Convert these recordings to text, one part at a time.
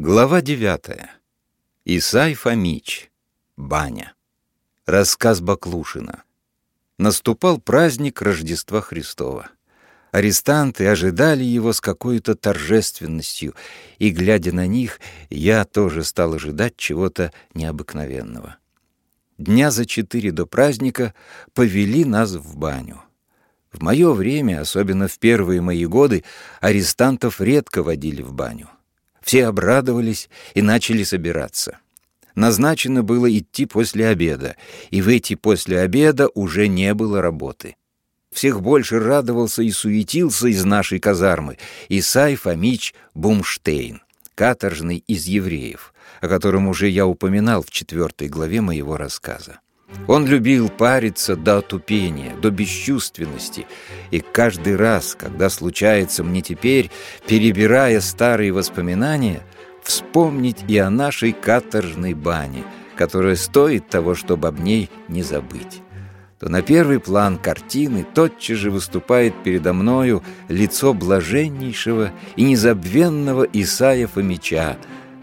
Глава девятая. Исай Фомич. Баня. Рассказ Баклушина. Наступал праздник Рождества Христова. Арестанты ожидали его с какой-то торжественностью, и, глядя на них, я тоже стал ожидать чего-то необыкновенного. Дня за четыре до праздника повели нас в баню. В мое время, особенно в первые мои годы, арестантов редко водили в баню. Все обрадовались и начали собираться. Назначено было идти после обеда, и в эти после обеда уже не было работы. Всех больше радовался и суетился из нашей казармы Исай Фомич Бумштейн, каторжный из евреев, о котором уже я упоминал в четвертой главе моего рассказа. Он любил париться до отупения, до бесчувственности, и каждый раз, когда случается мне теперь, перебирая старые воспоминания, вспомнить и о нашей каторжной бане, которая стоит того, чтобы об ней не забыть то на первый план картины тотчас же выступает передо мною лицо блаженнейшего и незабвенного Исаия Фомича,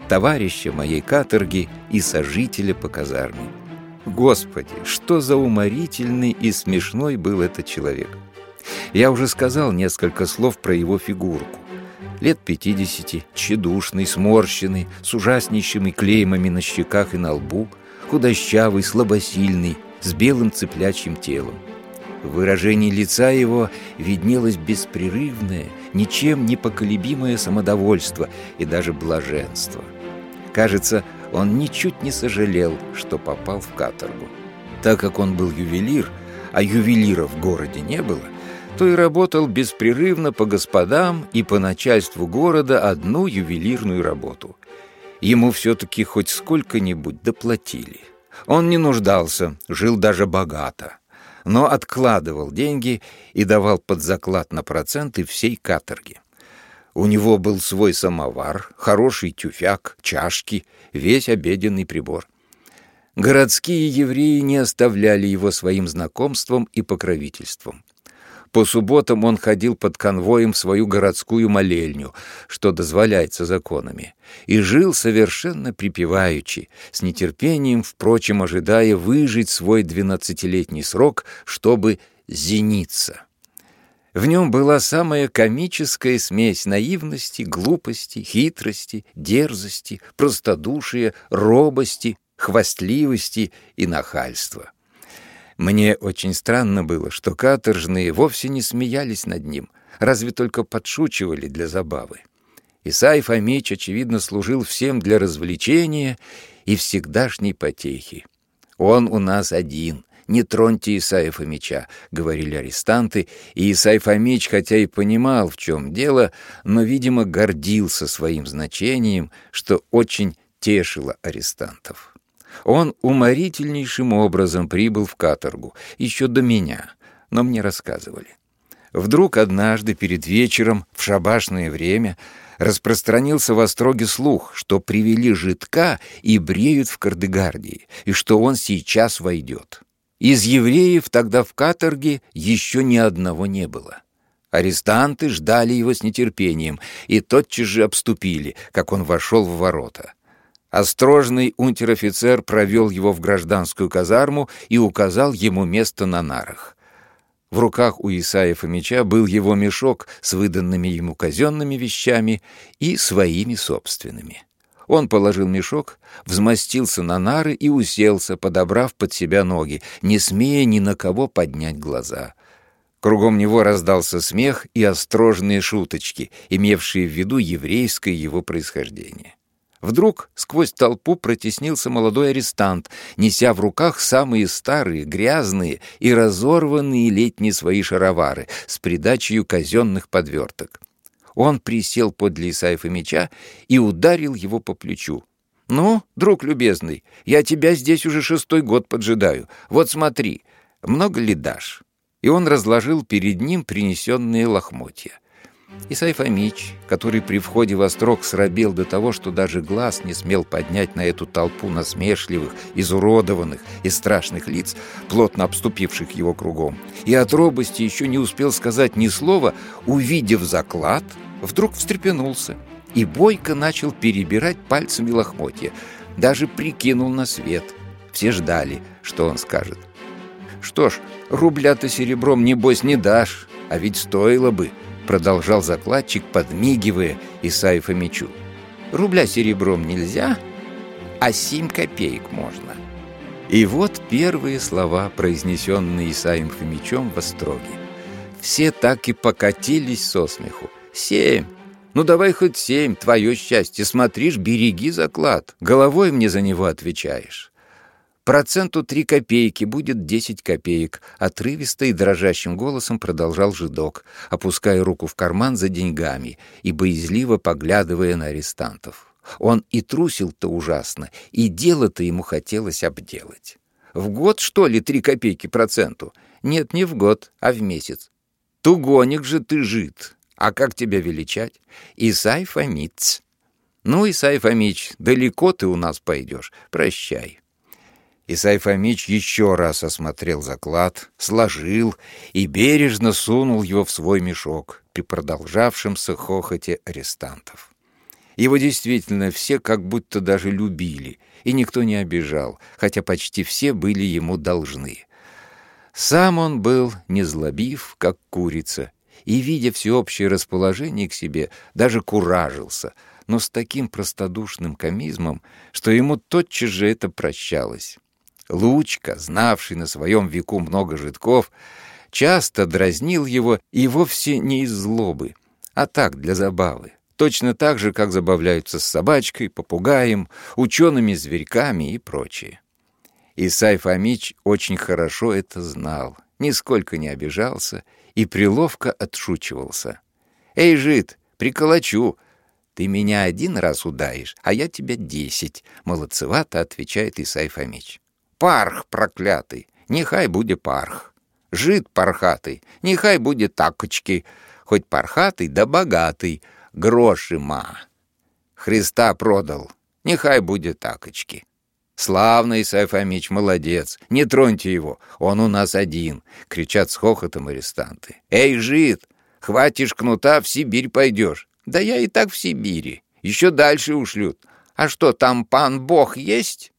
товарища моей каторги и сожителя по казарме. Господи, что за уморительный и смешной был этот человек! Я уже сказал несколько слов про его фигурку. Лет пятидесяти, тщедушный, сморщенный, с ужаснейшими клеймами на щеках и на лбу, худощавый, слабосильный, с белым цыплячьим телом. В выражении лица его виднелось беспрерывное, ничем не поколебимое самодовольство и даже блаженство. Кажется, он ничуть не сожалел, что попал в каторгу. Так как он был ювелир, а ювелира в городе не было, то и работал беспрерывно по господам и по начальству города одну ювелирную работу. Ему все-таки хоть сколько-нибудь доплатили. Он не нуждался, жил даже богато, но откладывал деньги и давал под заклад на проценты всей каторги. У него был свой самовар, хороший тюфяк, чашки, весь обеденный прибор. Городские евреи не оставляли его своим знакомством и покровительством. По субботам он ходил под конвоем в свою городскую молельню, что дозволяется законами, и жил совершенно припеваючи, с нетерпением, впрочем, ожидая выжить свой двенадцатилетний срок, чтобы зениться. В нем была самая комическая смесь наивности, глупости, хитрости, дерзости, простодушия, робости, хвастливости и нахальства. Мне очень странно было, что каторжные вовсе не смеялись над ним, разве только подшучивали для забавы. Исай Фомич, очевидно, служил всем для развлечения и всегдашней потехи. Он у нас один, «Не троньте Исаия Фомича», — говорили арестанты, и Исай Фомич, хотя и понимал, в чем дело, но, видимо, гордился своим значением, что очень тешило арестантов. Он уморительнейшим образом прибыл в каторгу, еще до меня, но мне рассказывали. Вдруг однажды перед вечером, в шабашное время, распространился в Остроге слух, что привели жидка и бреют в Кардегардии, и что он сейчас войдет. Из евреев тогда в каторге еще ни одного не было. Арестанты ждали его с нетерпением и тотчас же обступили, как он вошел в ворота. Острожный унтер-офицер провел его в гражданскую казарму и указал ему место на нарах. В руках у Исаия Фомича был его мешок с выданными ему казенными вещами и своими собственными. Он положил мешок, взмостился на нары и уселся, подобрав под себя ноги, не смея ни на кого поднять глаза. Кругом него раздался смех и острожные шуточки, имевшие в виду еврейское его происхождение. Вдруг сквозь толпу протеснился молодой арестант, неся в руках самые старые, грязные и разорванные летние свои шаровары с придачей казенных подверток. Он присел подле Исаева меча и ударил его по плечу. «Ну, друг любезный, я тебя здесь уже шестой год поджидаю. Вот смотри, много ли дашь?» И он разложил перед ним принесенные лохмотья. Исай Фомич, который при входе во строк срабел до того, что даже глаз не смел поднять на эту толпу насмешливых, изуродованных и страшных лиц, плотно обступивших его кругом, и от робости еще не успел сказать ни слова, увидев заклад — вдруг встрепенулся и бойко начал перебирать пальцами лохмотья. Даже прикинул на свет. Все ждали, что он скажет. «Что ж, рубля-то серебром, небось, не дашь, а ведь стоило бы», продолжал закладчик, подмигивая Исаию Фомичу. «Рубля серебром нельзя, а семь копеек можно». И вот первые слова, произнесенные Исаием Фомичом в Остроге. Все так и покатились со смеху. «Семь! Ну давай хоть семь, твое счастье. Смотришь, береги заклад. Головой мне за него отвечаешь». Проценту три копейки будет десять копеек, отрывисто и дрожащим голосом продолжал жидок, опуская руку в карман за деньгами и боязливо поглядывая на арестантов. Он и трусил-то ужасно, и дело-то ему хотелось обделать. В год, что ли, три копейки проценту? Нет, не в год, а в месяц. Тугоник же ты жид. А как тебя величать? Исай Фомиц. Ну, Исай Фомич, далеко ты у нас пойдешь. Прощай. Исай Фомич еще раз осмотрел заклад, сложил и бережно сунул его в свой мешок при продолжавшемся хохоте арестантов. Его действительно все как будто даже любили, и никто не обижал, хотя почти все были ему должны. Сам он был незлобив, как курица, и, видя всеобщее расположение к себе, даже куражился, но с таким простодушным комизмом, что ему тотчас же это прощалось. Лучка, знавший на своем веку много житков, часто дразнил его и вовсе не из злобы, а так, для забавы. Точно так же, как забавляются с собачкой, попугаем, учеными зверьками и прочее. Исай Фомич очень хорошо это знал, нисколько не обижался и приловко отшучивался. «Эй, жид, приколочу! Ты меня один раз удаешь, а я тебя десять», — молодцевато отвечает Исай Фомич. «Парх проклятый, нехай будет парх. Жид пархатый, нехай будет такочки, хоть пархатый да богатый, гроши ма. Христа продал, нехай будет такочки. «Славный Фомич, молодец! Не троньте его, он у нас один!» — кричат с хохотом арестанты. «Эй, жид, хватишь кнута, в Сибирь пойдешь!» «Да я и так в Сибири, еще дальше ушлют. А что, там пан Бог есть?»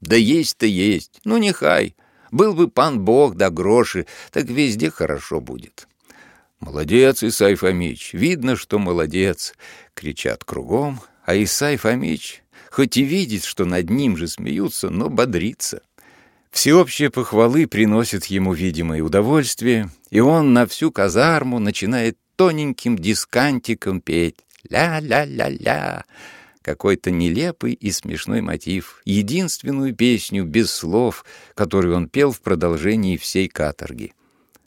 «Да есть-то есть, ну нехай. Был бы пан Бог да гроши, так везде хорошо будет». «Молодец, Исай Фомич, видно, что молодец!» — кричат кругом, а Исай Фомич хоть и видит, что над ним же смеются, но бодрится. Всеобщие похвалы приносят ему видимое удовольствие, и он на всю казарму начинает тоненьким дискантиком петь «ля-ля-ля-ля», какой-то нелепый и смешной мотив, единственную песню без слов, которую он пел в продолжении всей каторги.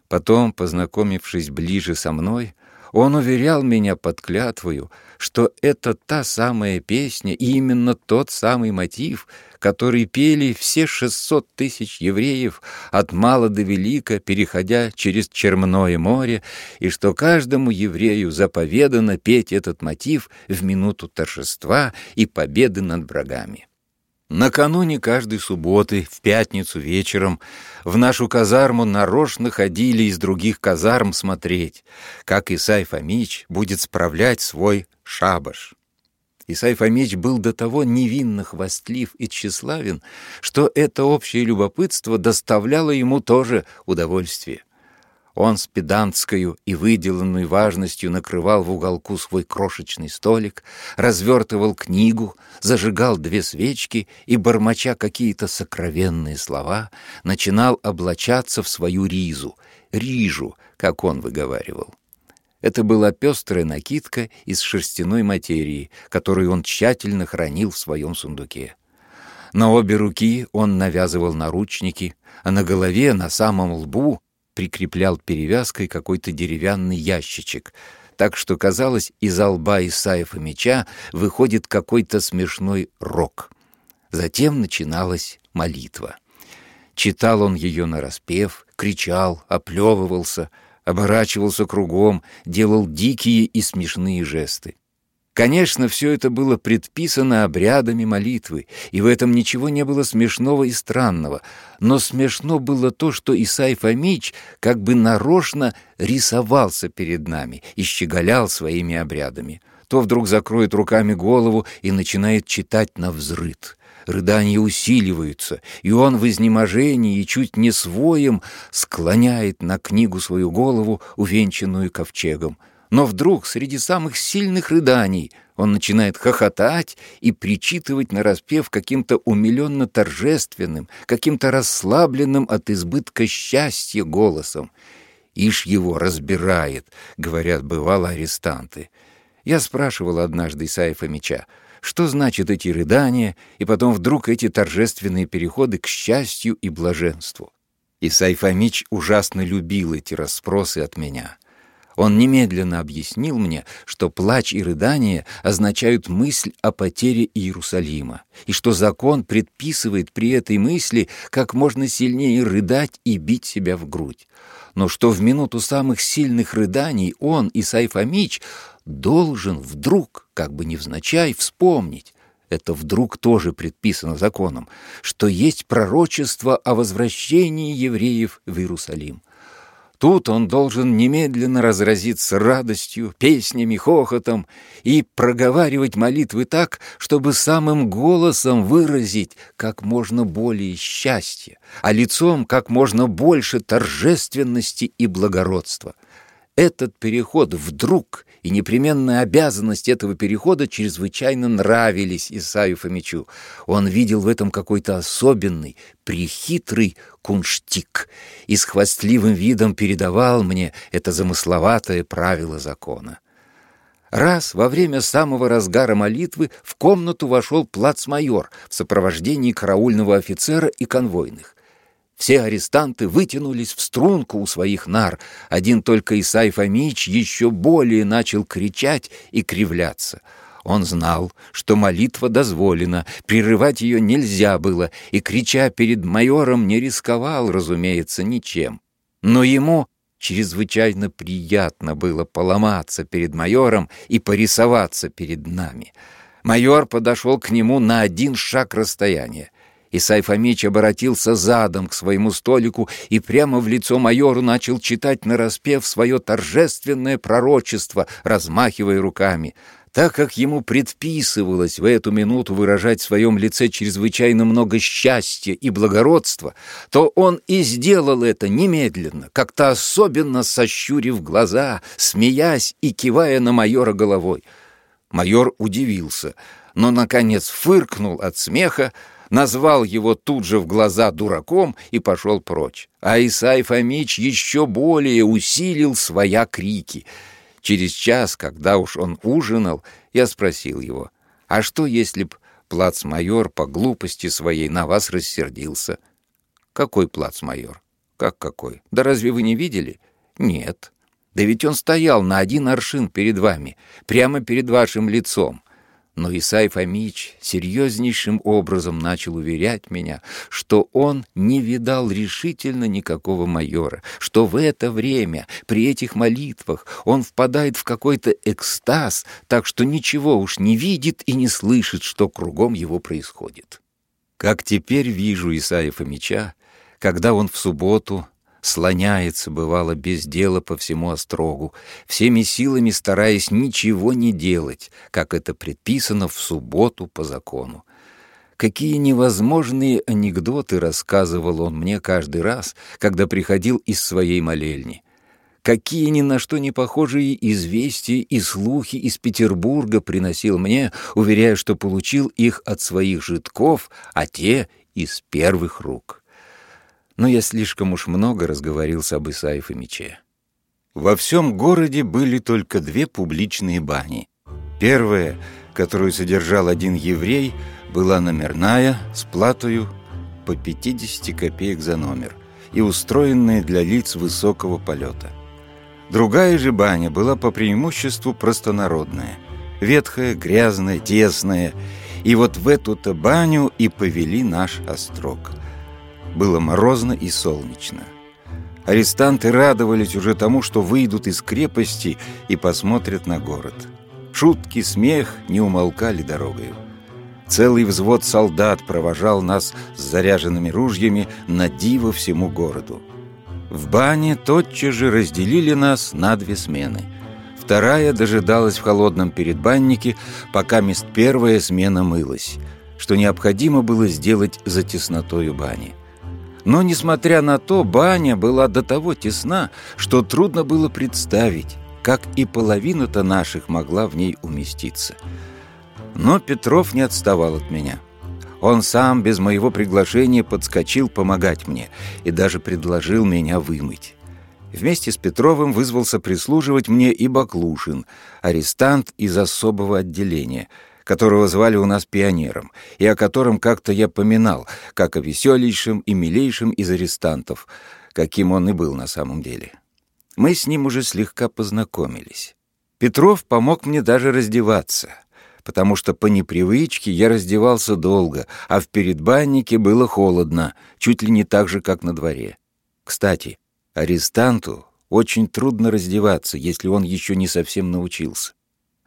Потом, познакомившись ближе со мной, он уверял меня под клятвою, что это та самая песня и именно тот самый мотив, который пели все 600 тысяч евреев от мала до велика, переходя через Черное море, и что каждому еврею заповедано петь этот мотив в минуту торжества и победы над врагами. Накануне каждой субботы, в пятницу вечером, в нашу казарму нарочно ходили из других казарм смотреть, как Исай Фомич будет справлять свой шабаш. Исай Фомич был до того невинно хвастлив и тщеславен, что это общее любопытство доставляло ему тоже удовольствие. Он с педантскою и выделанной важностью накрывал в уголку свой крошечный столик, развертывал книгу, зажигал две свечки и, бормоча какие-то сокровенные слова, начинал облачаться в свою ризу, рижу, как он выговаривал. Это была пестрая накидка из шерстяной материи, которую он тщательно хранил в своем сундуке. На обе руки он навязывал наручники, а на голове, на самом лбу прикреплял перевязкой какой-то деревянный ящичек, так что, казалось, из лба Исаева меча выходит какой-то смешной рок. Затем начиналась молитва. Читал он ее нараспев, кричал, оплевывался, оборачивался кругом, делал дикие и смешные жесты. Конечно, все это было предписано обрядами молитвы, и в этом ничего не было смешного и странного. Но смешно было то, что Исай Фомич как бы нарочно рисовался перед нами и щеголял своими обрядами. то вдруг закроет руками голову и начинает читать на взрыд. Рыдания усиливаются, и он в изнеможении и чуть не своем склоняет на книгу свою голову, увенчанную ковчегом. Но вдруг среди самых сильных рыданий он начинает хохотать и причитывать нараспев каким-то умиленно торжественным, каким-то расслабленным от избытка счастья голосом. «Ишь его разбирает», — говорят бывало арестанты. Я спрашивал однажды Исаия Фомича, что значит эти рыдания, и потом вдруг эти торжественные переходы к счастью и блаженству. Исай Фомич ужасно любил эти расспросы от меня. Он немедленно объяснил мне, что плач и рыдание означают мысль о потере Иерусалима, и что закон предписывает при этой мысли как можно сильнее рыдать и бить себя в грудь. Но что в минуту самых сильных рыданий он, Исай Фомич, должен вдруг, как бы невзначай, вспомнить, это вдруг тоже предписано законом, что есть пророчество о возвращении евреев в Иерусалим. Тут он должен немедленно разразиться радостью, песнями, хохотом и проговаривать молитвы так, чтобы самым голосом выразить как можно более счастья, а лицом как можно больше торжественности и благородства. Этот переход вдруг и непременная обязанность этого перехода чрезвычайно нравились Исаю Фомичу. Он видел в этом какой-то особенный, прихитрый кунштик и с хвастливым видом передавал мне это замысловатое правило закона. Раз во время самого разгара молитвы в комнату вошел плацмайор в сопровождении караульного офицера и конвойных. Все арестанты вытянулись в струнку у своих нар. Один только Исай Фомич еще более начал кричать и кривляться. Он знал, что молитва дозволена, прерывать ее нельзя было, и, крича перед майором, не рисковал, разумеется, ничем. Но ему чрезвычайно приятно было поломаться перед майором и порисоваться перед нами. Майор подошел к нему на один шаг расстояния. Исай Фомич обратился задом к своему столику и прямо в лицо майору начал читать нараспев свое торжественное пророчество, размахивая руками. Так как ему предписывалось в эту минуту выражать в своем лице чрезвычайно много счастья и благородства, то он и сделал это немедленно, как-то особенно сощурив глаза, смеясь и кивая на майора головой. Майор удивился, но, наконец, фыркнул от смеха, назвал его тут же в глаза дураком и пошел прочь. А Исай Фомич еще более усилил своя крики. Через час, когда уж он ужинал, я спросил его, «А что, если б плацмайор по глупости своей на вас рассердился?» «Какой плацмайор?» «Как какой? Да разве вы не видели?» «Нет». «Да ведь он стоял на один аршин перед вами, прямо перед вашим лицом. Но Исай Фомич серьезнейшим образом начал уверять меня, что он не видал решительно никакого майора, что в это время, при этих молитвах, он впадает в какой-то экстаз, так что ничего уж не видит и не слышит, что кругом его происходит. Как теперь вижу Исаия Фомича, когда он в субботу слоняется, бывало, без дела по всему острогу, всеми силами стараясь ничего не делать, как это предписано в субботу по закону. Какие невозможные анекдоты рассказывал он мне каждый раз, когда приходил из своей молельни. Какие ни на что не похожие известия и слухи из Петербурга приносил мне, уверяя, что получил их от своих житков, а те — из первых рук но я слишком уж много разговорился об Исаев и мече. Во всем городе были только две публичные бани. Первая, которую содержал один еврей, была номерная, с платою по 50 копеек за номер и устроенная для лиц высокого полета. Другая же баня была по преимуществу простонародная, ветхая, грязная, тесная, и вот в эту-то баню и повели наш острог. Было морозно и солнечно. Арестанты радовались уже тому, что выйдут из крепости и посмотрят на город. Шутки, смех не умолкали дорогою. Целый взвод солдат провожал нас с заряженными ружьями на диво всему городу. В бане тотчас же разделили нас на две смены. Вторая дожидалась в холодном передбаннике, пока мест первая смена мылась, что необходимо было сделать за теснотою бани. Но, несмотря на то, баня была до того тесна, что трудно было представить, как и половина-то наших могла в ней уместиться. Но Петров не отставал от меня. Он сам без моего приглашения подскочил помогать мне и даже предложил меня вымыть. Вместе с Петровым вызвался прислуживать мне и Баклушин, арестант из особого отделения, которого звали у нас пионером, и о котором как-то я поминал, как о веселейшем и милейшем из арестантов, каким он и был на самом деле. Мы с ним уже слегка познакомились. Петров помог мне даже раздеваться, потому что по непривычке я раздевался долго, а в передбаннике было холодно, чуть ли не так же, как на дворе. Кстати, Арестанту очень трудно раздеваться, если он еще не совсем научился.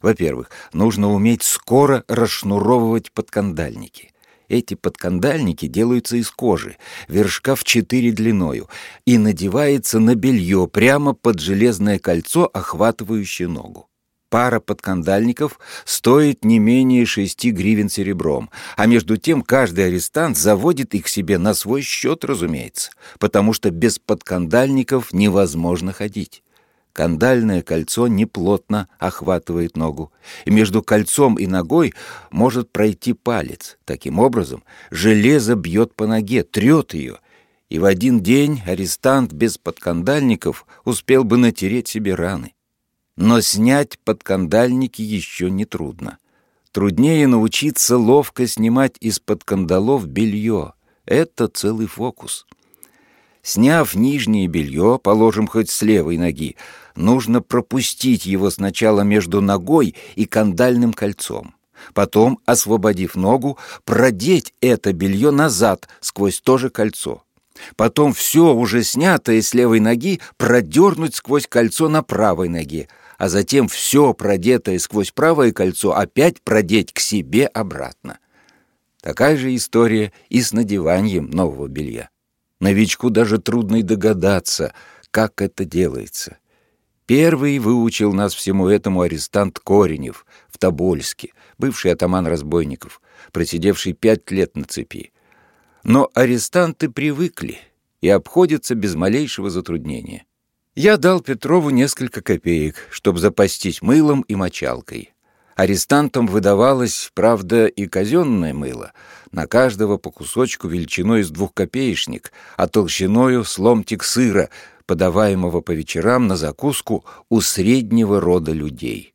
Во-первых, нужно уметь скоро расшнуровывать подкандальники. Эти подкандальники делаются из кожи, вершка в четыре длиною, и надевается на белье прямо под железное кольцо, охватывающее ногу. Пара подкандальников стоит не менее шести гривен серебром, а между тем каждый арестант заводит их себе на свой счет, разумеется, потому что без подкандальников невозможно ходить. Кандальное кольцо неплотно охватывает ногу, и между кольцом и ногой может пройти палец. Таким образом, железо бьет по ноге, трет ее, и в один день арестант без подкандальников успел бы натереть себе раны. Но снять подкандальники еще не трудно. Труднее научиться ловко снимать из-под кандалов белье. Это целый фокус. Сняв нижнее белье, положим хоть с левой ноги, нужно пропустить его сначала между ногой и кандальным кольцом. Потом, освободив ногу, продеть это белье назад сквозь то же кольцо. Потом все уже снятое с левой ноги продернуть сквозь кольцо на правой ноге, а затем все продетое сквозь правое кольцо опять продеть к себе обратно. Такая же история и с надеванием нового белья. Новичку даже трудно и догадаться, как это делается. Первый выучил нас всему этому арестант Коренев в Тобольске, бывший атаман разбойников, просидевший пять лет на цепи. Но арестанты привыкли и обходятся без малейшего затруднения. Я дал Петрову несколько копеек, чтобы запастись мылом и мочалкой. Арестантам выдавалось, правда, и казенное мыло, на каждого по кусочку величиной с двухкопеечник, а толщиною с ломтик сыра, подаваемого по вечерам на закуску у среднего рода людей.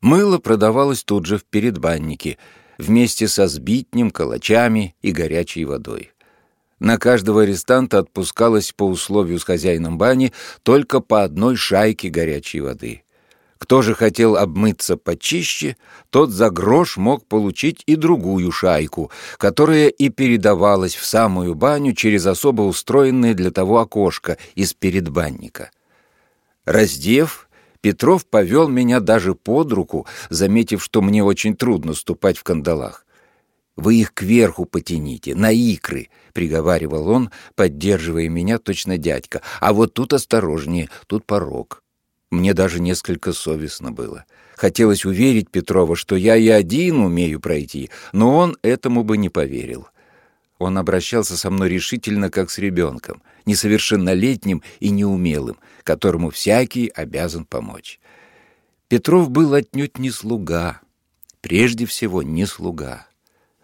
Мыло продавалось тут же в передбаннике, вместе со сбитнем, калачами и горячей водой. На каждого арестанта отпускалось по условию с хозяином бани только по одной шайке горячей воды. Кто же хотел обмыться почище, тот за грош мог получить и другую шайку, которая и передавалась в самую баню через особо устроенное для того окошко из передбанника. Раздев, Петров повел меня даже под руку, заметив, что мне очень трудно ступать в кандалах. Вы их кверху потяните, на икры, — приговаривал он, поддерживая меня точно дядька. А вот тут осторожнее, тут порог. Мне даже несколько совестно было. Хотелось уверить Петрова, что я и один умею пройти, но он этому бы не поверил. Он обращался со мной решительно, как с ребенком, несовершеннолетним и неумелым, которому всякий обязан помочь. Петров был отнюдь не слуга, прежде всего не слуга.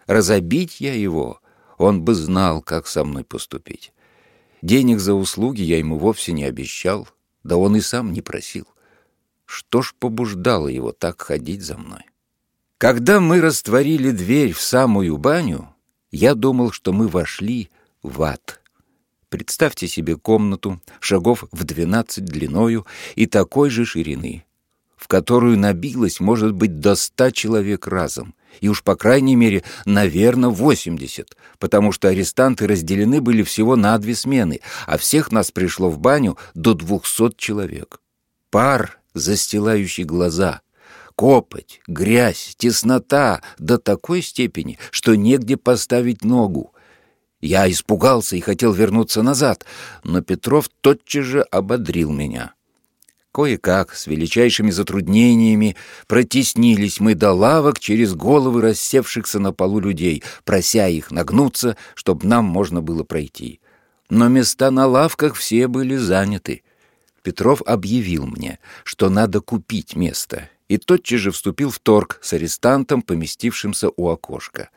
Разобить я его, он бы знал, как со мной поступить. Денег за услуги я ему вовсе не обещал, да он и сам не просил. Что ж побуждало его так ходить за мной? Когда мы растворили дверь в самую баню, я думал, что мы вошли в ад. Представьте себе комнату, шагов в двенадцать длиною и такой же ширины, в которую набилось, может быть, до ста человек разом, и уж по крайней мере, наверное, 80, потому что арестанты разделены были всего на две смены, а всех нас пришло в баню до 200 человек. Пар, застилающий глаза, копоть, грязь, теснота до такой степени, что негде поставить ногу. Я испугался и хотел вернуться назад, но Петров тотчас же ободрил меня. Кое-как, с величайшими затруднениями, протеснились мы до лавок через головы рассевшихся на полу людей, прося их нагнуться, чтобы нам можно было пройти. Но места на лавках все были заняты. Петров объявил мне, что надо купить место, и тотчас же вступил в торг с арестантом, поместившимся у окошка.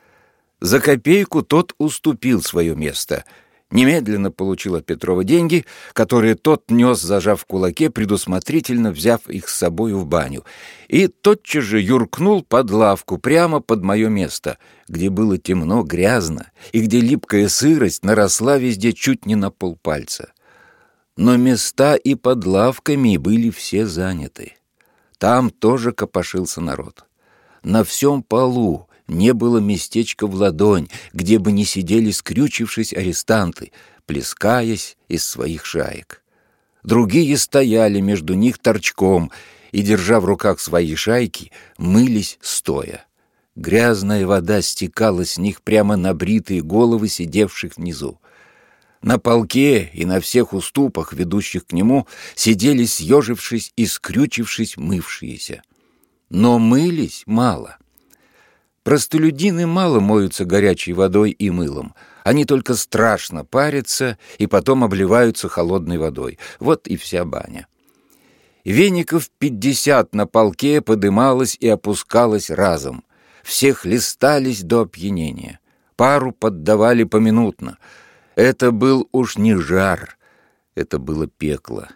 За копейку тот уступил свое место — немедленно получил от Петрова деньги, которые тот нес, зажав в кулаке, предусмотрительно взяв их с собою в баню, и тотчас же юркнул под лавку, прямо под мое место, где было темно, грязно, и где липкая сырость наросла везде чуть не на полпальца. Но места и под лавками были все заняты. Там тоже копошился народ. На всем полу, не было местечка в ладонь, где бы не сидели, скрючившись, арестанты, плескаясь из своих шаек. Другие стояли между них торчком и, держа в руках свои шайки, мылись стоя. Грязная вода стекала с них прямо на бритые головы сидевших внизу. На полке и на всех уступах, ведущих к нему, сидели, съежившись и скрючившись, мывшиеся. Но мылись мало — Простолюдины мало моются горячей водой и мылом. Они только страшно парятся и потом обливаются холодной водой. Вот и вся баня. Веников пятьдесят на полке подымалось и опускалось разом. Все хлестались до опьянения. Пару поддавали поминутно. Это был уж не жар, это было пекло.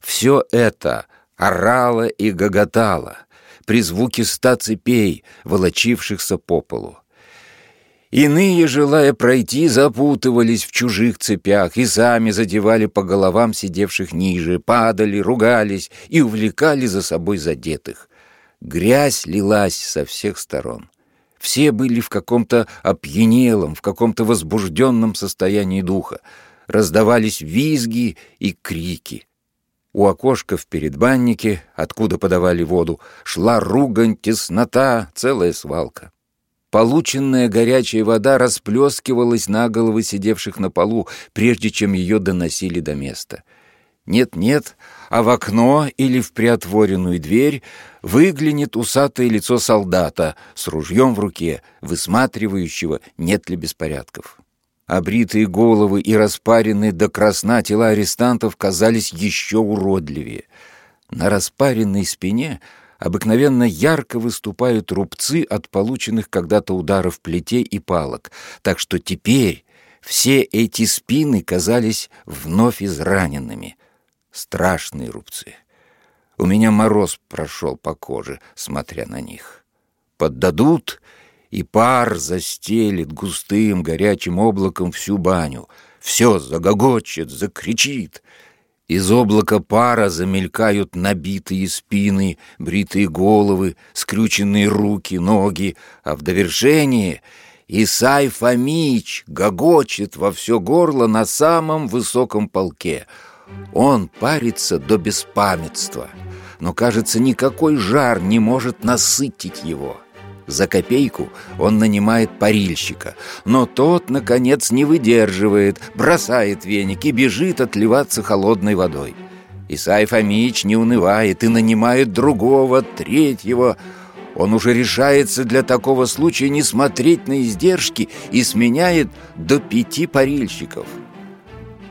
Все это орало и гоготало — при звуке ста цепей, волочившихся по полу. Иные, желая пройти, запутывались в чужих цепях и сами задевали по головам сидевших ниже, падали, ругались и увлекали за собой задетых. Грязь лилась со всех сторон. Все были в каком-то опьянелом, в каком-то возбужденном состоянии духа. Раздавались визги и крики. У окошка в передбаннике, откуда подавали воду, шла ругань, теснота, целая свалка. Полученная горячая вода расплескивалась на головы сидевших на полу, прежде чем ее доносили до места. Нет-нет, а в окно или в приотворенную дверь выглянет усатое лицо солдата с ружьем в руке, высматривающего, нет ли беспорядков. Обритые головы и распаренные до красна тела арестантов казались еще уродливее. На распаренной спине обыкновенно ярко выступают рубцы от полученных когда-то ударов плетей и палок, так что теперь все эти спины казались вновь израненными. Страшные рубцы. У меня мороз прошел по коже, смотря на них. Поддадут — и пар застелит густым горячим облаком всю баню. Все загогочет, закричит. Из облака пара замелькают набитые спины, бритые головы, скрюченные руки, ноги, а в довершение Исай Фомич гогочет во все горло на самом высоком полке. Он парится до беспамятства, но, кажется, никакой жар не может насытить его. За копейку он нанимает парильщика, но тот, наконец, не выдерживает, бросает веник и бежит отливаться холодной водой. Исай Фомич не унывает и нанимает другого, третьего. Он уже решается для такого случая не смотреть на издержки и сменяет до пяти парильщиков.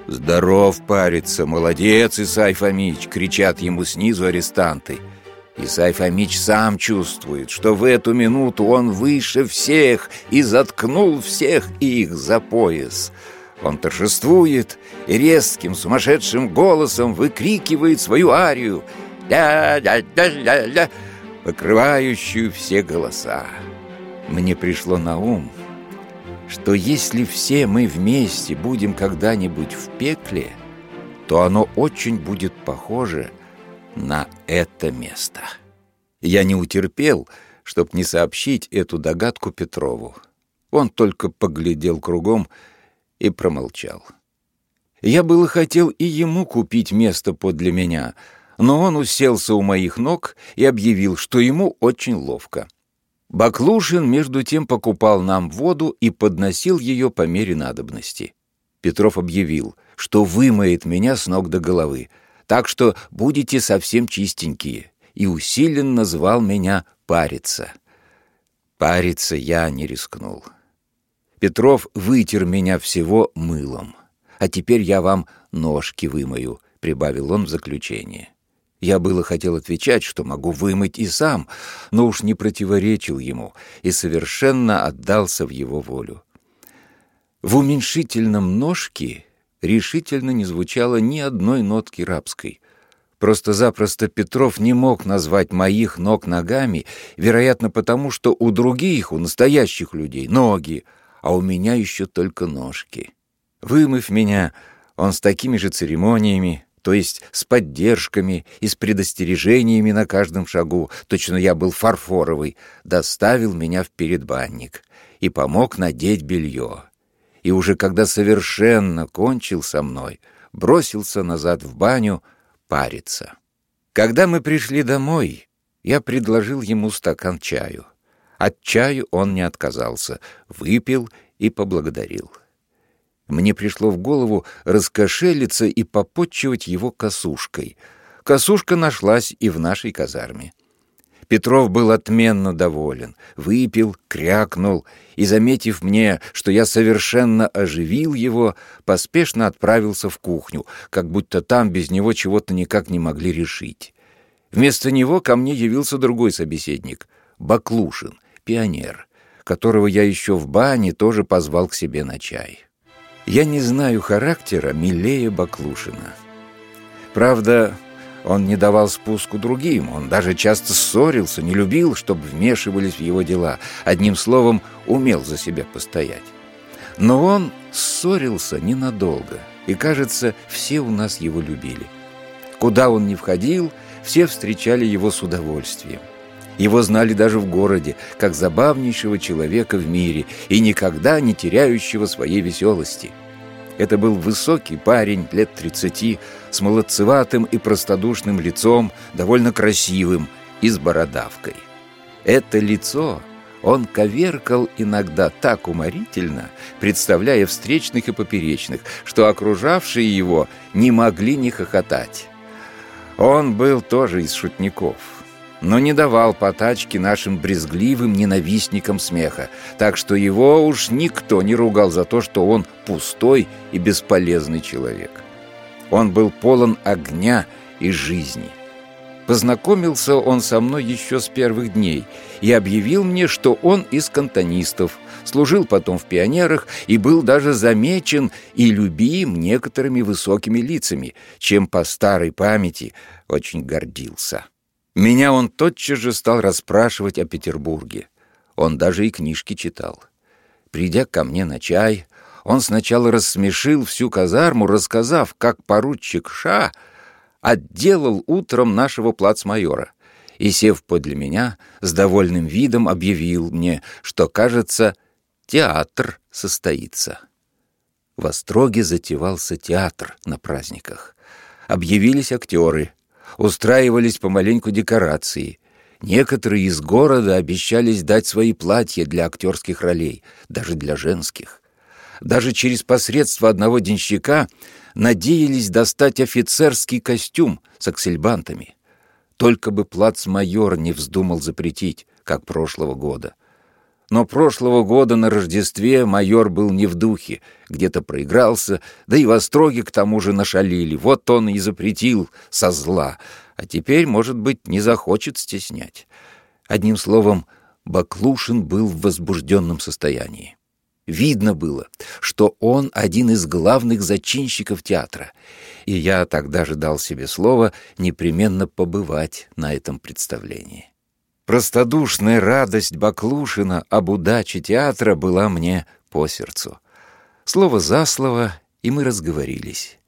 «Здоров парится, молодец, Исай Фомич!» — кричат ему снизу арестанты — Исай Фомич сам чувствует, что в эту минуту он выше всех и заткнул всех их за пояс. Он торжествует и резким сумасшедшим голосом выкрикивает свою арию «Ля-ля-ля-ля-ля», покрывающую все голоса. Мне пришло на ум, что если все мы вместе будем когда-нибудь в пекле, то оно очень будет похоже на на это место. Я не утерпел, чтоб не сообщить эту догадку Петрову. Он только поглядел кругом и промолчал. Я было хотел и ему купить место подле меня, но он уселся у моих ног и объявил, что ему очень ловко. Баклушин, между тем, покупал нам воду и подносил ее по мере надобности. Петров объявил, что вымоет меня с ног до головы — так что будете совсем чистенькие». И усиленно звал меня париться. Париться я не рискнул. Петров вытер меня всего мылом. «А теперь я вам ножки вымою», — прибавил он в заключение. Я было хотел отвечать, что могу вымыть и сам, но уж не противоречил ему и совершенно отдался в его волю. В уменьшительном «ножки» решительно не звучало ни одной нотки рабской. Просто-запросто Петров не мог назвать моих ног ногами, вероятно, потому что у других, у настоящих людей, ноги, а у меня еще только ножки. Вымыв меня, он с такими же церемониями, то есть с поддержками и с предостережениями на каждом шагу, точно я был фарфоровый, доставил меня в передбанник и помог надеть белье. И уже когда совершенно кончил со мной, бросился назад в баню париться. Когда мы пришли домой, я предложил ему стакан чаю. От чаю он не отказался, выпил и поблагодарил. Мне пришло в голову раскошелиться и попотчевать его косушкой. Косушка нашлась и в нашей казарме. Петров был отменно доволен, выпил, крякнул и, заметив мне, что я совершенно оживил его, поспешно отправился в кухню, как будто там без него чего-то никак не могли решить. Вместо него ко мне явился другой собеседник — Баклушин, пионер, которого я еще в бане тоже позвал к себе на чай. Я не знаю характера милее Баклушина. Правда, он не давал спуску другим, он даже часто ссорился, не любил, чтобы вмешивались в его дела. Одним словом, умел за себя постоять. Но он ссорился ненадолго, и, кажется, все у нас его любили. Куда он ни входил, все встречали его с удовольствием. Его знали даже в городе, как забавнейшего человека в мире и никогда не теряющего своей веселости. Это был высокий парень лет тридцати, с молодцеватым и простодушным лицом, довольно красивым и с бородавкой. Это лицо он коверкал иногда так уморительно, представляя встречных и поперечных, что окружавшие его не могли не хохотать. Он был тоже из шутников — но не давал потачки нашим брезгливым ненавистникам смеха, так что его уж никто не ругал за то, что он пустой и бесполезный человек. Он был полон огня и жизни. Познакомился он со мной еще с первых дней и объявил мне, что он из кантонистов, служил потом в пионерах и был даже замечен и любим некоторыми высокими лицами, чем по старой памяти очень гордился. Меня он тотчас же стал расспрашивать о Петербурге. Он даже и книжки читал. Придя ко мне на чай, он сначала рассмешил всю казарму, рассказав, как поручик Ша отделал утром нашего плацмайора, и, сев подле меня, с довольным видом объявил мне, что, кажется, театр состоится. В Остроге затевался театр на праздниках. Объявились актеры — устраивались помаленьку декорации. Некоторые из города обещались дать свои платья для актерских ролей, даже для женских. Даже через посредство одного денщика надеялись достать офицерский костюм с аксельбантами. Только бы плацмайор не вздумал запретить, как прошлого года. Но прошлого года на Рождестве майор был не в духе, где-то проигрался, да и в Остроге к тому же нашалили. Вот он и запретил со зла, а теперь, может быть, не захочет стеснять. Одним словом, Баклушин был в возбужденном состоянии. Видно было, что он один из главных зачинщиков театра, и я тогда же дал себе слово непременно побывать на этом представлении. Простодушная радость Баклушина об удаче театра была мне по сердцу. Слово за слово, и мы разговорились.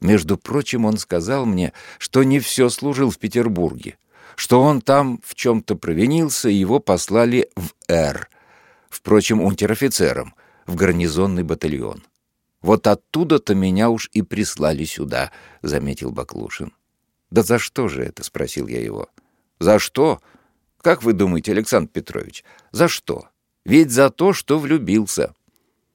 Между прочим, он сказал мне, что не все служил в Петербурге, что он там в чем-то провинился, и его послали в Р, впрочем, унтер-офицером, в гарнизонный батальон. «Вот оттуда-то меня уж и прислали сюда», — заметил Баклушин. «Да за что же это?» — спросил я его. «За что?» Как вы думаете, Александр Петрович, за что? Ведь за то, что влюбился.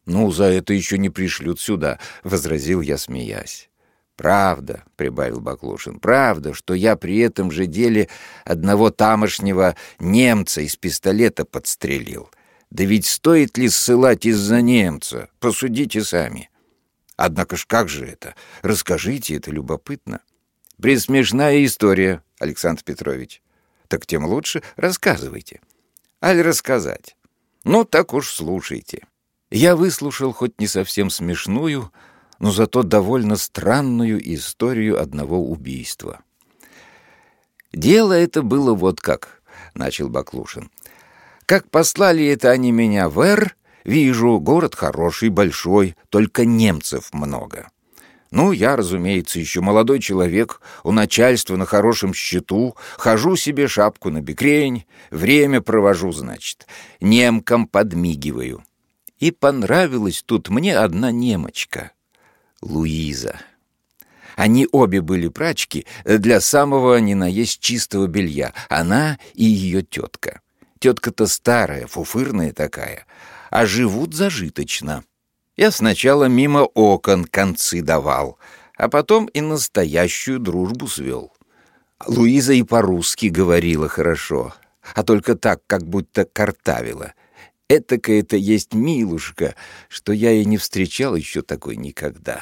Ну, за это еще не пришлют сюда, возразил я, смеясь. «Правда», — прибавил Баклушин, — «правда, что я при этом же деле одного тамошнего немца из пистолета подстрелил. Да ведь стоит ли ссылать из-за немца? Посудите сами». «Однако ж как же это? Расскажите, это любопытно». «Присмешная история, Александр Петрович». «Так тем лучше рассказывайте». «Аль рассказать?» «Ну, так уж слушайте». Я выслушал хоть не совсем смешную, но зато довольно странную историю одного убийства. «Дело это было вот как», — начал Баклушин. «Как послали это они меня в Эр, вижу, город хороший, большой, только немцев много». Ну, я, разумеется, еще молодой человек, у начальства на хорошем счету, хожу себе шапку на бекрень, время провожу, значит, немкам подмигиваю. И понравилась тут мне одна немочка, Луиза. Они обе были прачки для самого не наесть чистого белья, она и ее тетка. Тетка-то старая, фуфырная такая, а живут зажиточно. Я сначала мимо окон концы давал, а потом и настоящую дружбу свел. Луиза и по-русски говорила хорошо, а только так, как будто картавила. Этакая-то есть милушка, что я и не встречал еще такой никогда.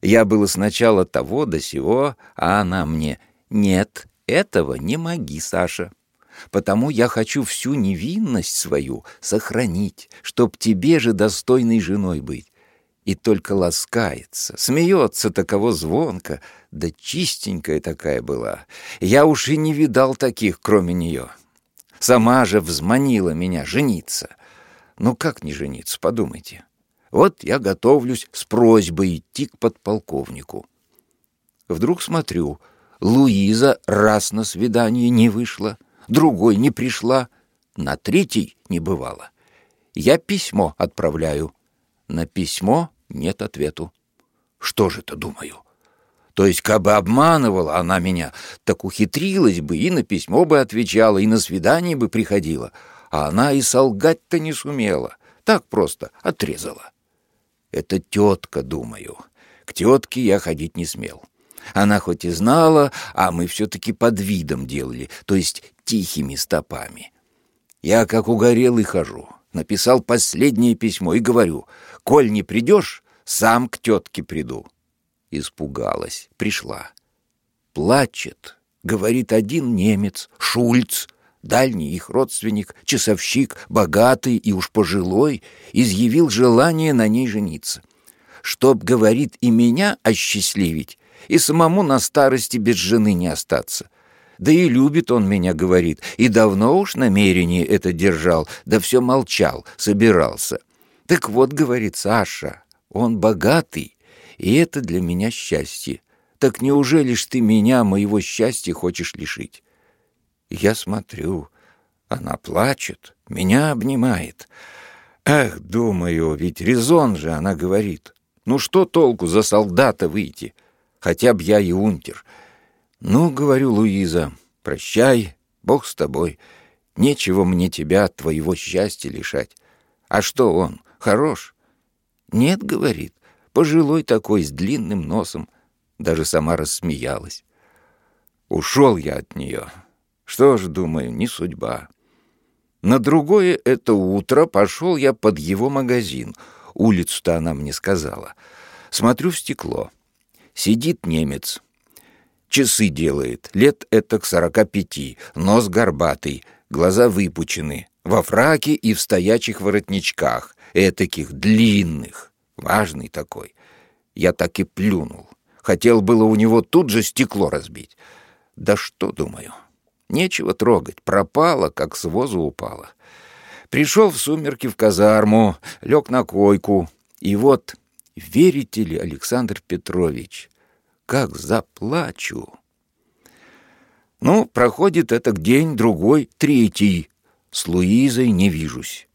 Я было сначала того до сего, а она мне «Нет, этого не моги, Саша». Потому я хочу всю невинность свою сохранить, чтоб тебе же достойной женой быть. И только ласкается, смеется таково звонко, да чистенькая такая была. Я уж и не видал таких, кроме нее. Сама же взманила меня жениться. Ну как не жениться, подумайте. Вот я готовлюсь с просьбой идти к подполковнику. Вдруг смотрю, Луиза раз на свидание не вышла, другой не пришла, на третий не бывало. Я письмо отправляю. На письмо нет ответу. Что же это, думаю? То есть, как бы обманывала она меня, так ухитрилась бы, и на письмо бы отвечала, и на свидание бы приходила. А она и солгать-то не сумела. Так просто отрезала. Это тетка, думаю. К тетке я ходить не смел. Она хоть и знала, а мы все-таки под видом делали, то есть тихими стопами. Я как угорелый хожу. Написал последнее письмо и говорю, «Коль не придешь, сам к тетке приду». Испугалась, пришла. Плачет, говорит один немец, Шульц, дальний их родственник, часовщик, богатый и уж пожилой, изъявил желание на ней жениться. Чтоб, говорит, и меня осчастливить, и самому на старости без жены не остаться. Да и любит он меня, говорит, и давно уж намерение это держал, да все молчал, собирался. Так вот, говорит Саша, он богатый, и это для меня счастье. Так неужели ж ты меня, моего счастья, хочешь лишить? Я смотрю, она плачет, меня обнимает. Эх, думаю, ведь резон же, она говорит. Ну что толку за солдата выйти? Хотя б я и унтер. Ну, говорю, Луиза, прощай, Бог с тобой. Нечего мне тебя, твоего счастья лишать. А что он, хорош? Нет, говорит, пожилой такой, с длинным носом. Даже сама рассмеялась. Ушел я от нее. Что ж, думаю, не судьба. На другое это утро пошел я под его магазин. Улицу-то она мне сказала. Смотрю в стекло. Сидит немец. Часы делает. Лет это к сорока пяти. Нос горбатый. Глаза выпучены. Во фраке и в стоячих воротничках. Этаких длинных. Важный такой. Я так и плюнул. Хотел было у него тут же стекло разбить. Да что, думаю, Нечего трогать, пропала, как с возу упала. Пришел в сумерки в казарму, лег на койку, и вот, верите ли, Александр Петрович, как заплачу. Ну, проходит этот день, другой, третий. С Луизой не вижусь.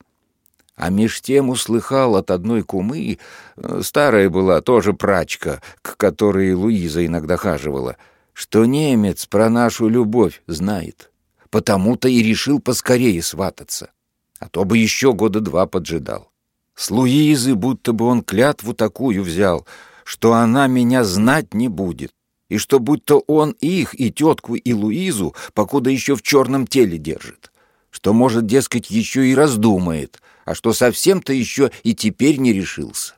А меж тем услыхал от одной кумы, э, старая была, тоже прачка, к которой Луиза иногда хаживала — что немец про нашу любовь знает. Потому-то и решил поскорее свататься. А то бы еще года два поджидал. С Луизы будто бы он клятву такую взял, что она меня знать не будет, и что будто он их, и тетку, и Луизу, покуда еще в черном теле держит, что, может, дескать, еще и раздумает, а что совсем-то еще и теперь не решился.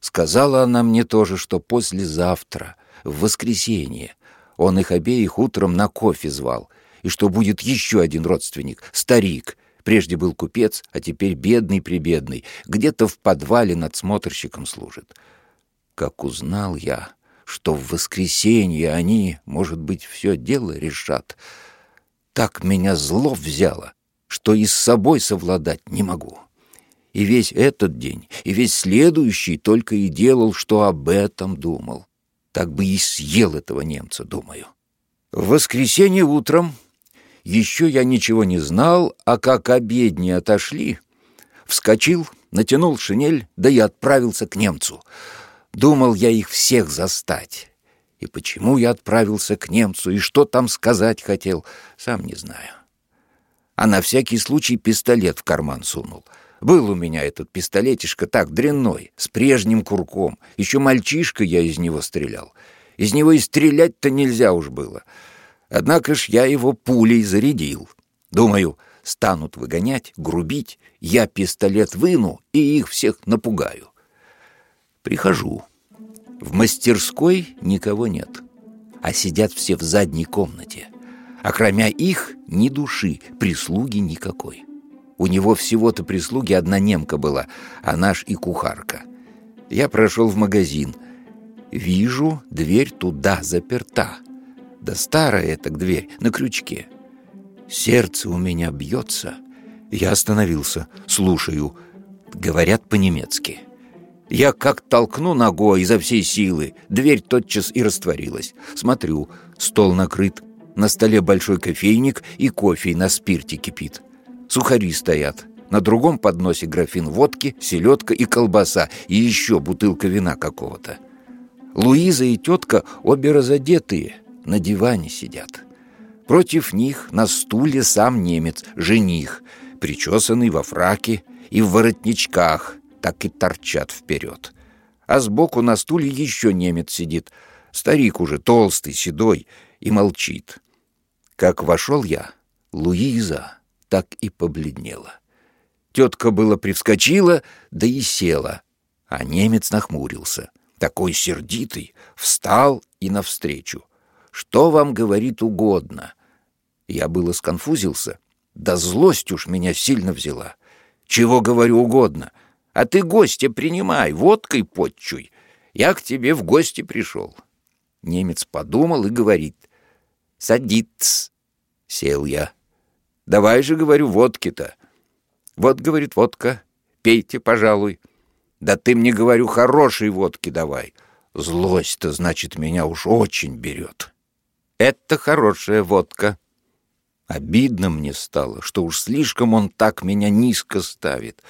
Сказала она мне тоже, что послезавтра, в воскресенье, он их обеих утром на кофе звал, и что будет еще один родственник, старик. Прежде был купец, а теперь бедный-прибедный, где-то в подвале надсмотрщиком служит. Как узнал я, что в воскресенье они, может быть, все дело решат, так меня зло взяло, что и с собой совладать не могу. И весь этот день, и весь следующий только и делал, что об этом думал. Так бы и съел этого немца, думаю. В воскресенье утром еще я ничего не знал, а как обедни отошли, вскочил, натянул шинель, да и отправился к немцу. Думал я их всех застать. И почему я отправился к немцу, и что там сказать хотел, сам не знаю. А на всякий случай пистолет в карман сунул — был у меня этот пистолетишка так, дрянной, с прежним курком. Еще мальчишка я из него стрелял. Из него и стрелять-то нельзя уж было. Однако ж я его пулей зарядил. Думаю, станут выгонять, грубить, я пистолет выну и их всех напугаю. Прихожу. В мастерской никого нет, а сидят все в задней комнате. А кроме их ни души, прислуги никакой. У него всего-то прислуги одна немка была, а наш и кухарка. Я прошел в магазин. Вижу, дверь туда заперта. Да старая эта дверь, на крючке. Сердце у меня бьется. Я остановился, слушаю. Говорят по-немецки. Я как толкну ногой изо всей силы, дверь тотчас и растворилась. Смотрю, стол накрыт, на столе большой кофейник и кофе на спирте кипит. Сухари стоят. На другом подносе графин водки, селедка и колбаса, и еще бутылка вина какого-то. Луиза и тетка обе разодетые, на диване сидят. Против них на стуле сам немец, жених, причесанный во фраке и в воротничках, так и торчат вперед. А сбоку на стуле еще немец сидит, старик уже толстый, седой, и молчит. Как вошел я, Луиза так и побледнела. Тетка было привскочила, да и села, а немец нахмурился. Такой сердитый, встал и навстречу. «Что вам, говорит, угодно?» Я было сконфузился, да злость уж меня сильно взяла. «Чего, говорю, угодно? А ты гостя принимай, водкой подчуй. Я к тебе в гости пришел». Немец подумал и говорит. «Садиться». Сел я. Давай же, говорю, водки-то. Вот, говорит, водка, пейте, пожалуй. Да ты мне, говорю, хорошей водки давай. Злость-то, значит, меня уж очень берет. Это хорошая водка. Обидно мне стало, что уж слишком он так меня низко ставит.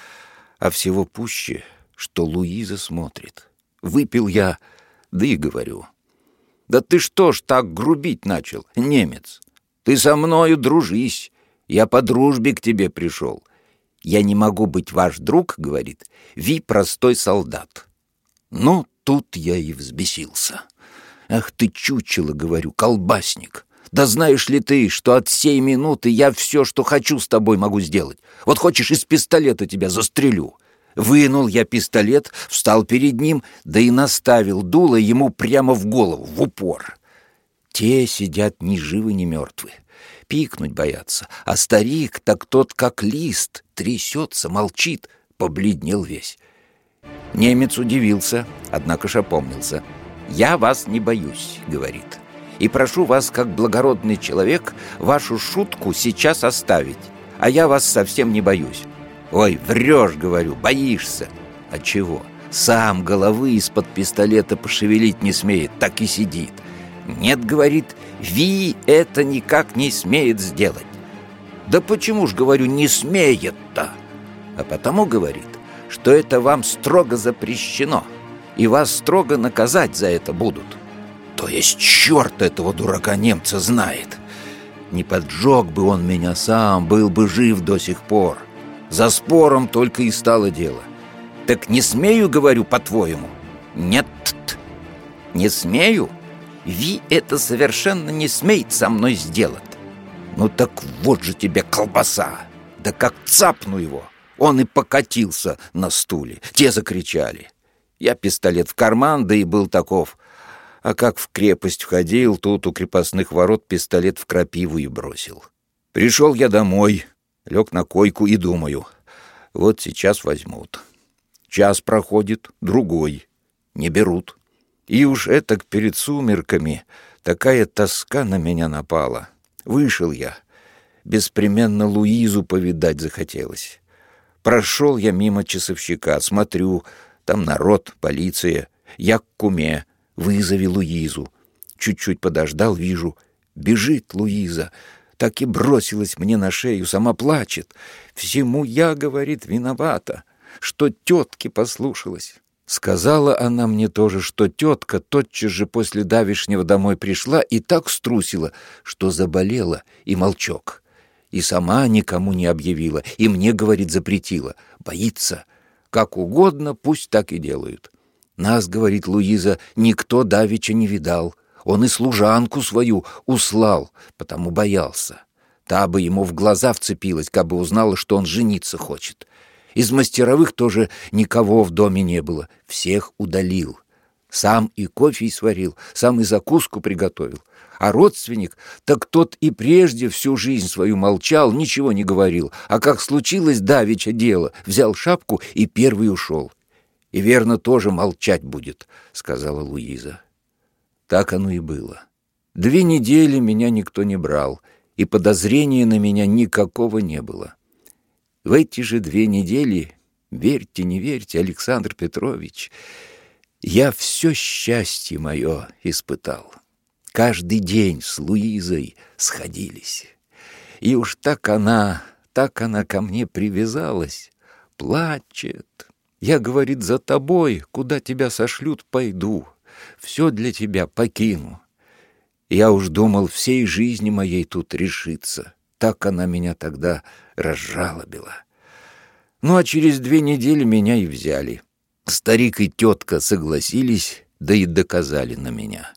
А всего пуще, что Луиза смотрит. Выпил я, да и говорю. Да ты что ж так грубить начал, немец? Ты со мною дружись. Я по дружбе к тебе пришел. Я не могу быть ваш друг, — говорит, — ви простой солдат. Ну, тут я и взбесился. Ах ты, чучело, — говорю, — колбасник. Да знаешь ли ты, что от сей минуты я все, что хочу с тобой могу сделать? Вот хочешь, из пистолета тебя застрелю. Вынул я пистолет, встал перед ним, да и наставил дуло ему прямо в голову, в упор. Те сидят ни живы, ни мертвы пикнуть боятся, а старик, так тот как лист, трясется, молчит, побледнел весь. Немец удивился, однако ж опомнился. «Я вас не боюсь», — говорит, «и прошу вас, как благородный человек, вашу шутку сейчас оставить, а я вас совсем не боюсь». «Ой, врешь, — говорю, — боишься». «А чего? Сам головы из-под пистолета пошевелить не смеет, так и сидит». «Нет, — говорит, Ви это никак не смеет сделать. Да почему ж, говорю, не смеет-то? А потому, говорит, что это вам строго запрещено, и вас строго наказать за это будут. То есть черт этого дурака-немца знает. Не поджег бы он меня сам, был бы жив до сих пор. За спором только и стало дело. Так не смею, говорю, по-твоему? Нет, Не смею? Ви это совершенно не смеет со мной сделать. Ну так вот же тебе колбаса. Да как цапну его. Он и покатился на стуле. Те закричали. Я пистолет в карман, да и был таков. А как в крепость входил, тут у крепостных ворот пистолет в крапиву и бросил. Пришел я домой, лег на койку и думаю, вот сейчас возьмут. Час проходит, другой. Не берут. И уж этак перед сумерками такая тоска на меня напала. Вышел я. Беспременно Луизу повидать захотелось. Прошел я мимо часовщика, смотрю, там народ, полиция. Я к куме, вызови Луизу. Чуть-чуть подождал, вижу, бежит Луиза. Так и бросилась мне на шею, сама плачет. Всему я, говорит, виновата, что тетки послушалась. Сказала она мне тоже, что тетка тотчас же после давишнего домой пришла и так струсила, что заболела и молчок. И сама никому не объявила, и мне, говорит, запретила. Боится. Как угодно, пусть так и делают. Нас, говорит Луиза, никто давеча не видал. Он и служанку свою услал, потому боялся. Та бы ему в глаза вцепилась, как бы узнала, что он жениться хочет. Из мастеровых тоже никого в доме не было. Всех удалил. Сам и кофе сварил, сам и закуску приготовил. А родственник, так тот и прежде всю жизнь свою молчал, ничего не говорил. А как случилось давеча дело, взял шапку и первый ушел. «И верно, тоже молчать будет», — сказала Луиза. Так оно и было. Две недели меня никто не брал, и подозрения на меня никакого не было. В эти же две недели, верьте, не верьте, Александр Петрович, я все счастье мое испытал каждый день с Луизой сходились. И уж так она, так она ко мне привязалась, плачет. Я, говорит, за тобой, куда тебя сошлют, пойду. Все для тебя покину. Я уж думал всей жизни моей тут решиться. Так она меня тогда разжалобила. Ну, а через две недели меня и взяли. Старик и тетка согласились, да и доказали на меня.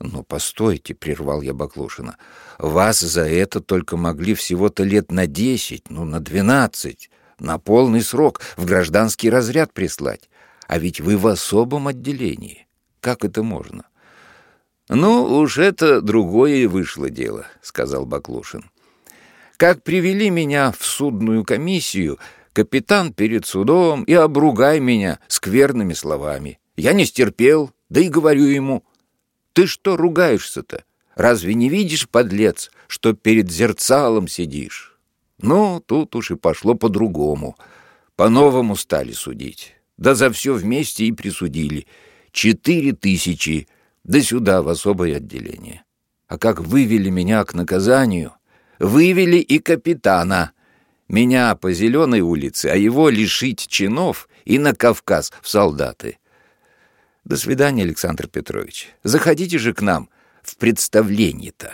«Ну, постойте», — прервал я Баклушина. «Вас за это только могли всего-то лет на десять, ну, на двенадцать, на полный срок, в гражданский разряд прислать. А ведь вы в особом отделении. Как это можно?» «Ну, уж это другое вышло дело», — сказал Баклушин. «Как привели меня в судную комиссию, капитан перед судом и обругай меня скверными словами. Я не стерпел, да и говорю ему — ты что ругаешься-то? Разве не видишь, подлец, что перед зерцалом сидишь? Ну, тут уж и пошло по-другому. По-новому стали судить. Да за все вместе и присудили. Четыре тысячи, да сюда, в особое отделение. А как вывели меня к наказанию, вывели и капитана. Меня по Зеленой улице, а его лишить чинов и на Кавказ в солдаты. До свидания, Александр Петрович. Заходите же к нам в представление-то.